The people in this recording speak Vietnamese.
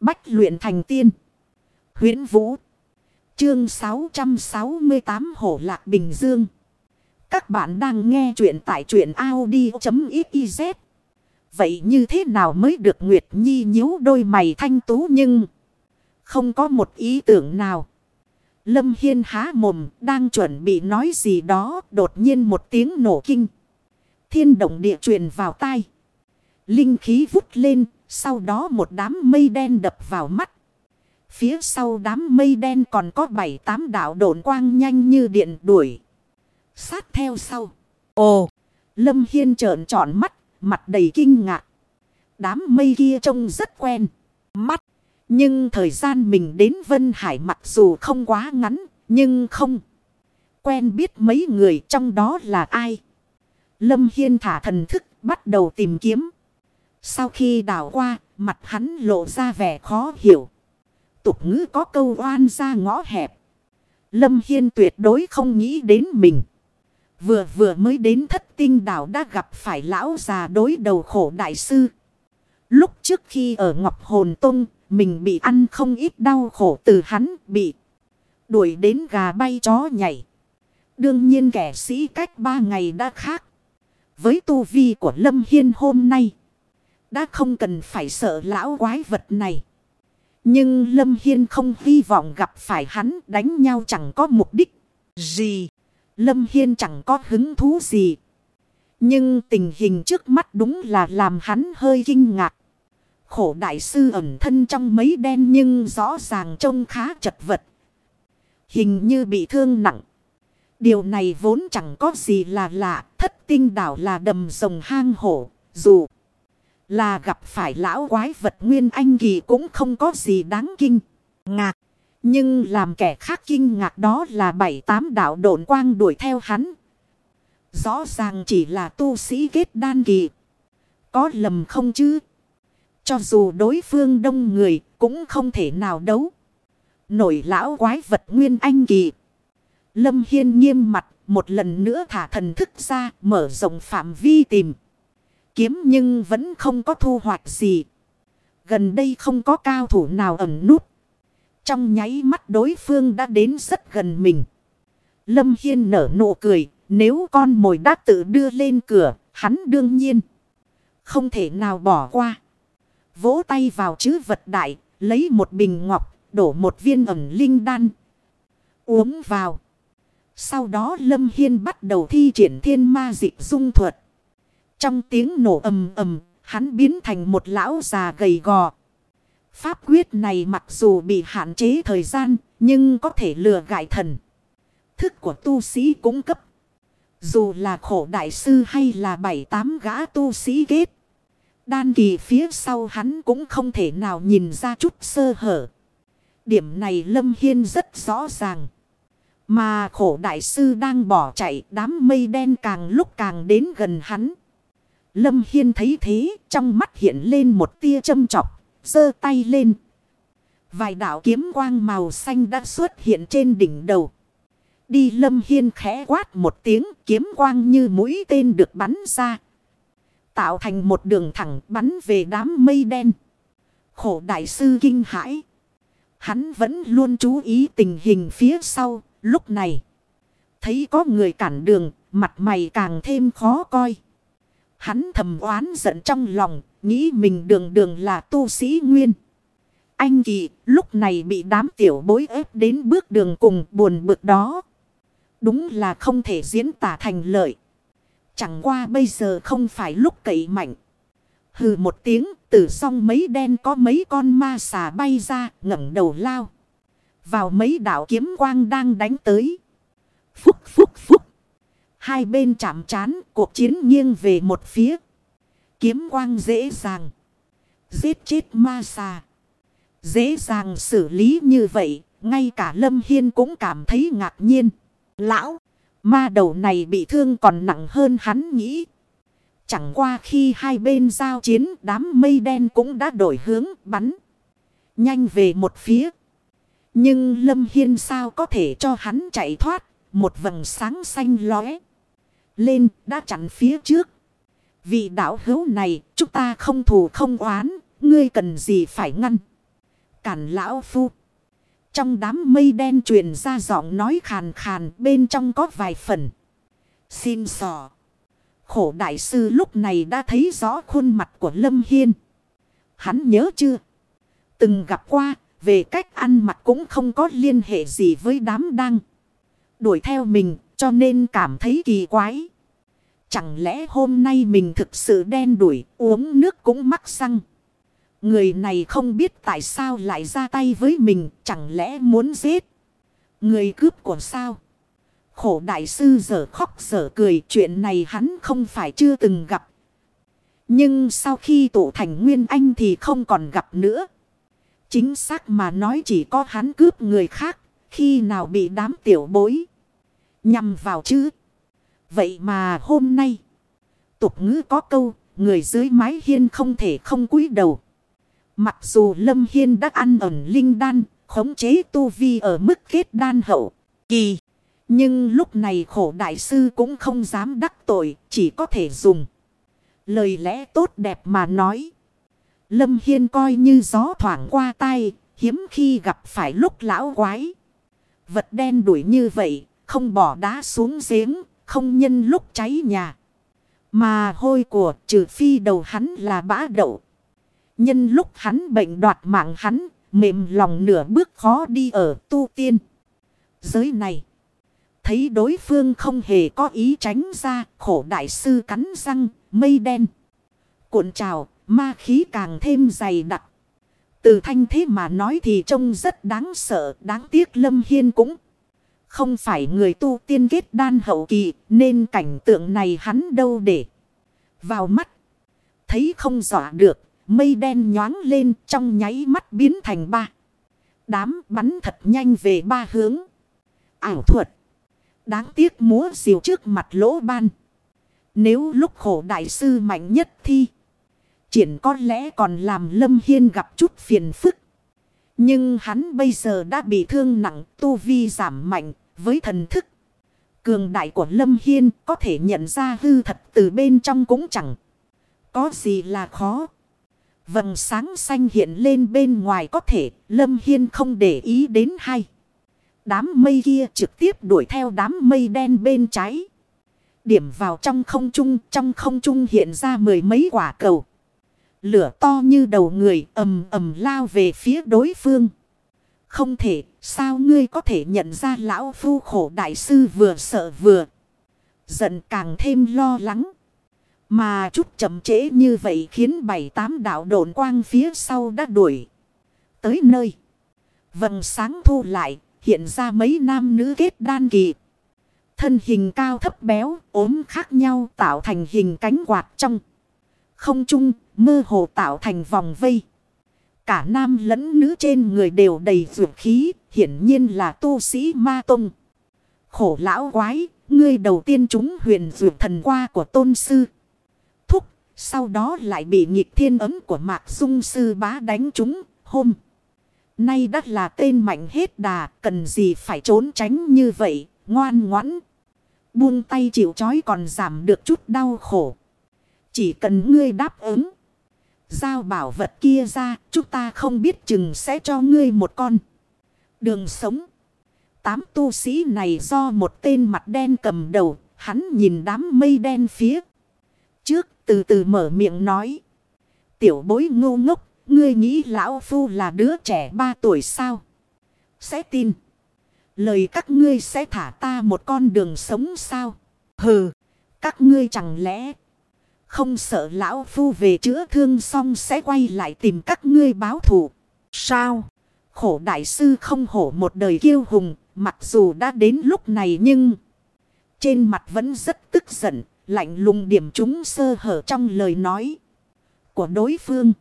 Bách luyện thành tiên. huyễn Vũ. Chương 668 Hổ Lạc Bình Dương. Các bạn đang nghe truyện tại truyện Audi.xyz. Vậy như thế nào mới được Nguyệt Nhi nhíu đôi mày thanh tú nhưng không có một ý tưởng nào. Lâm Hiên há mồm, đang chuẩn bị nói gì đó, đột nhiên một tiếng nổ kinh. Thiên động địa truyền vào tai. Linh khí vút lên sau đó một đám mây đen đập vào mắt. Phía sau đám mây đen còn có bảy tám đạo độn quang nhanh như điện đuổi. Sát theo sau. Ồ! Lâm Hiên trợn trọn mắt, mặt đầy kinh ngạc. Đám mây kia trông rất quen. Mắt! Nhưng thời gian mình đến Vân Hải mặc dù không quá ngắn, nhưng không. Quen biết mấy người trong đó là ai. Lâm Hiên thả thần thức, bắt đầu tìm kiếm. Sau khi đảo qua, mặt hắn lộ ra vẻ khó hiểu. Tục ngữ có câu oan ra ngõ hẹp. Lâm Hiên tuyệt đối không nghĩ đến mình. Vừa vừa mới đến thất tinh đảo đã gặp phải lão già đối đầu khổ đại sư. Lúc trước khi ở Ngọc Hồn Tông, mình bị ăn không ít đau khổ từ hắn bị đuổi đến gà bay chó nhảy. Đương nhiên kẻ sĩ cách ba ngày đã khác. Với tu vi của Lâm Hiên hôm nay. Đã không cần phải sợ lão quái vật này. Nhưng Lâm Hiên không hy vọng gặp phải hắn đánh nhau chẳng có mục đích gì. Lâm Hiên chẳng có hứng thú gì. Nhưng tình hình trước mắt đúng là làm hắn hơi kinh ngạc. Khổ đại sư ẩn thân trong mấy đen nhưng rõ ràng trông khá chật vật. Hình như bị thương nặng. Điều này vốn chẳng có gì là lạ. Thất tinh đảo là đầm rồng hang hổ. Dù là gặp phải lão quái vật nguyên anh kỳ cũng không có gì đáng kinh. Ngạc. Nhưng làm kẻ khác kinh ngạc đó là bảy tám đạo độn quang đuổi theo hắn. Rõ ràng chỉ là tu sĩ kết đan kỳ. Có lầm không chứ? Cho dù đối phương đông người cũng không thể nào đấu. Nổi lão quái vật nguyên anh kỳ. Lâm Hiên nghiêm mặt, một lần nữa thả thần thức ra, mở rộng phạm vi tìm. Kiếm nhưng vẫn không có thu hoạch gì. Gần đây không có cao thủ nào ẩn nút. Trong nháy mắt đối phương đã đến rất gần mình. Lâm Hiên nở nụ cười. Nếu con mồi đã tự đưa lên cửa, hắn đương nhiên. Không thể nào bỏ qua. Vỗ tay vào chữ vật đại, lấy một bình ngọc, đổ một viên ẩm linh đan. Uống vào. Sau đó Lâm Hiên bắt đầu thi triển thiên ma dịch dung thuật. Trong tiếng nổ ầm ầm, hắn biến thành một lão già gầy gò. Pháp quyết này mặc dù bị hạn chế thời gian, nhưng có thể lừa gại thần. Thức của tu sĩ cũng cấp. Dù là khổ đại sư hay là bảy tám gã tu sĩ kết. Đan kỳ phía sau hắn cũng không thể nào nhìn ra chút sơ hở. Điểm này Lâm Hiên rất rõ ràng. Mà khổ đại sư đang bỏ chạy đám mây đen càng lúc càng đến gần hắn. Lâm Hiên thấy thế trong mắt hiện lên một tia châm chọc, giơ tay lên. Vài đạo kiếm quang màu xanh đã xuất hiện trên đỉnh đầu. Đi Lâm Hiên khẽ quát một tiếng kiếm quang như mũi tên được bắn ra. Tạo thành một đường thẳng bắn về đám mây đen. Khổ đại sư kinh hãi. Hắn vẫn luôn chú ý tình hình phía sau lúc này. Thấy có người cản đường mặt mày càng thêm khó coi. Hắn thầm oán giận trong lòng, nghĩ mình đường đường là tu sĩ nguyên. Anh kỳ lúc này bị đám tiểu bối ép đến bước đường cùng buồn bực đó. Đúng là không thể diễn tả thành lợi. Chẳng qua bây giờ không phải lúc cậy mạnh. Hừ một tiếng, từ song mấy đen có mấy con ma xà bay ra, ngẩng đầu lao. Vào mấy đảo kiếm quang đang đánh tới. Phúc phúc phúc. Hai bên chạm chán, cuộc chiến nghiêng về một phía. Kiếm quang dễ dàng. Giết chết ma xà. Dễ dàng xử lý như vậy. Ngay cả Lâm Hiên cũng cảm thấy ngạc nhiên. Lão. Ma đầu này bị thương còn nặng hơn hắn nghĩ. Chẳng qua khi hai bên giao chiến, đám mây đen cũng đã đổi hướng bắn. Nhanh về một phía. Nhưng Lâm Hiên sao có thể cho hắn chạy thoát. Một vầng sáng xanh lóe lên đã chặn phía trước. Vị đạo hữu này chúng ta không thù không oán, ngươi cần gì phải ngăn. Cản lão phu. Trong đám mây đen truyền ra giọng nói khàn khàn bên trong có vài phần. Xin sò. Khổ đại sư lúc này đã thấy rõ khuôn mặt của Lâm Hiên. Hắn nhớ chưa? Từng gặp qua, về cách ăn mặc cũng không có liên hệ gì với đám đang đuổi theo mình, cho nên cảm thấy kỳ quái. Chẳng lẽ hôm nay mình thực sự đen đuổi, uống nước cũng mắc xăng. Người này không biết tại sao lại ra tay với mình, chẳng lẽ muốn giết. Người cướp của sao? Khổ đại sư giờ khóc giờ cười chuyện này hắn không phải chưa từng gặp. Nhưng sau khi tụ thành Nguyên Anh thì không còn gặp nữa. Chính xác mà nói chỉ có hắn cướp người khác khi nào bị đám tiểu bối. Nhằm vào chứ. Vậy mà hôm nay. Tục ngữ có câu. Người dưới mái hiên không thể không cúi đầu. Mặc dù Lâm Hiên đã ăn ẩn linh đan. Khống chế tu vi ở mức kết đan hậu. Kỳ. Nhưng lúc này khổ đại sư cũng không dám đắc tội. Chỉ có thể dùng. Lời lẽ tốt đẹp mà nói. Lâm Hiên coi như gió thoảng qua tay. Hiếm khi gặp phải lúc lão quái. Vật đen đuổi như vậy không bỏ đá xuống giếng, không nhân lúc cháy nhà. Mà hôi của trừ phi đầu hắn là bã đậu. Nhân lúc hắn bệnh đoạt mạng hắn, mềm lòng nửa bước khó đi ở tu tiên. Giới này, thấy đối phương không hề có ý tránh ra, khổ đại sư cắn răng, mây đen. Cuộn trào, ma khí càng thêm dày đặc. Từ thanh thế mà nói thì trông rất đáng sợ, đáng tiếc Lâm Hiên cũng không phải người tu tiên kết đan hậu kỳ nên cảnh tượng này hắn đâu để vào mắt. Thấy không dọa được, mây đen nhoáng lên trong nháy mắt biến thành ba. Đám bắn thật nhanh về ba hướng. Ảo thuật. Đáng tiếc múa diều trước mặt lỗ ban. Nếu lúc khổ đại sư mạnh nhất thi triển có lẽ còn làm Lâm Hiên gặp chút phiền phức. Nhưng hắn bây giờ đã bị thương nặng, tu vi giảm mạnh, với thần thức. Cường đại của Lâm Hiên có thể nhận ra hư thật từ bên trong cũng chẳng. Có gì là khó. Vầng sáng xanh hiện lên bên ngoài có thể Lâm Hiên không để ý đến hay. Đám mây kia trực tiếp đuổi theo đám mây đen bên trái. Điểm vào trong không trung, trong không trung hiện ra mười mấy quả cầu. Lửa to như đầu người ầm ầm lao về phía đối phương. Không thể, sao ngươi có thể nhận ra lão phu khổ đại sư vừa sợ vừa. Giận càng thêm lo lắng. Mà chút chậm trễ như vậy khiến bảy tám đạo độn quang phía sau đã đuổi. Tới nơi. Vầng sáng thu lại, hiện ra mấy nam nữ kết đan kỳ. Thân hình cao thấp béo, ốm khác nhau tạo thành hình cánh quạt trong. Không trung, mơ hồ tạo thành vòng vây. Cả nam lẫn nữ trên người đều đầy dược khí, hiển nhiên là tu sĩ ma tông. Khổ lão quái, ngươi đầu tiên chúng huyền dược thần qua của tôn sư. Thúc, sau đó lại bị nghịch thiên ấm của mạc dung sư bá đánh chúng, hôm. Nay đắt là tên mạnh hết đà, cần gì phải trốn tránh như vậy, ngoan ngoãn. Buông tay chịu chói còn giảm được chút đau khổ. Chỉ cần ngươi đáp ứng. Giao bảo vật kia ra, chúng ta không biết chừng sẽ cho ngươi một con. Đường sống. Tám tu sĩ này do một tên mặt đen cầm đầu, hắn nhìn đám mây đen phía. Trước từ từ mở miệng nói. Tiểu bối ngu ngốc, ngươi nghĩ lão phu là đứa trẻ ba tuổi sao? Sẽ tin. Lời các ngươi sẽ thả ta một con đường sống sao? Hừ, các ngươi chẳng lẽ... Không sợ lão phu về chữa thương xong sẽ quay lại tìm các ngươi báo thù. Sao? Khổ đại sư không hổ một đời kiêu hùng. Mặc dù đã đến lúc này nhưng... Trên mặt vẫn rất tức giận. Lạnh lùng điểm chúng sơ hở trong lời nói. Của đối phương.